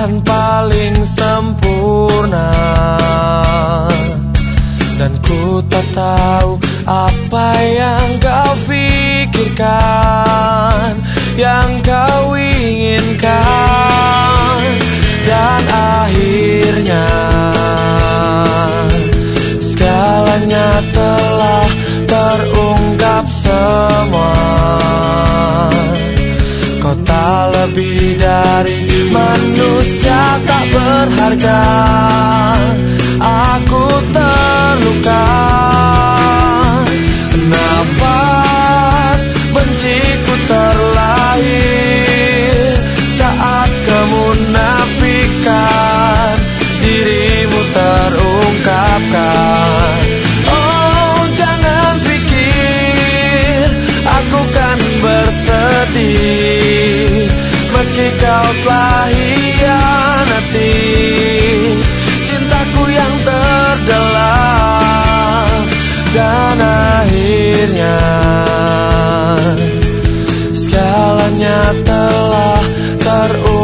Tuhan paling sempurna. Dan ku tak tahu apa yang kau pikirkan Yang kau inginkan. Oh jangan pikir Aku kan bersedih. Meski kau telah hianati Cintaku yang terdalam Dan akhirnya Segalanya telah terungkap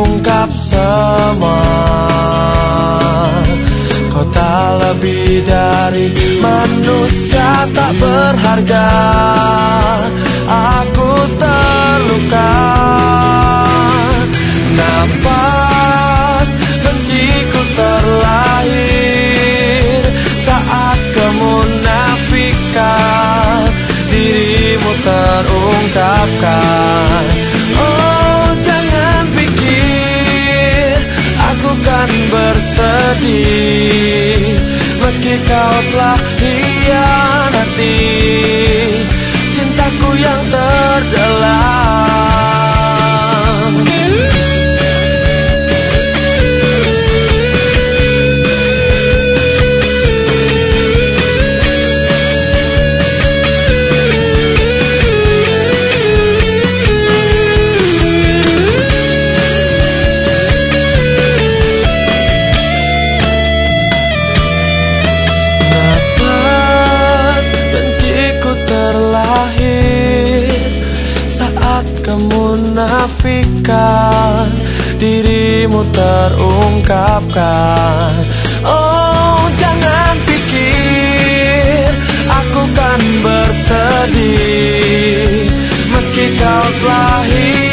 lebih dari manusia tak berharga. Aku terluka. Nafas benciku terlahir Saat kemunafikan Dirimu terungkapkan. Oh jangan pikir Aku kan bersedih Meski kau telah hianati Cintaku yang terdalam kemunafikan Dirimu terungkapkan. Oh jangan pikir Aku kan bersedih. Meski kau telah hianati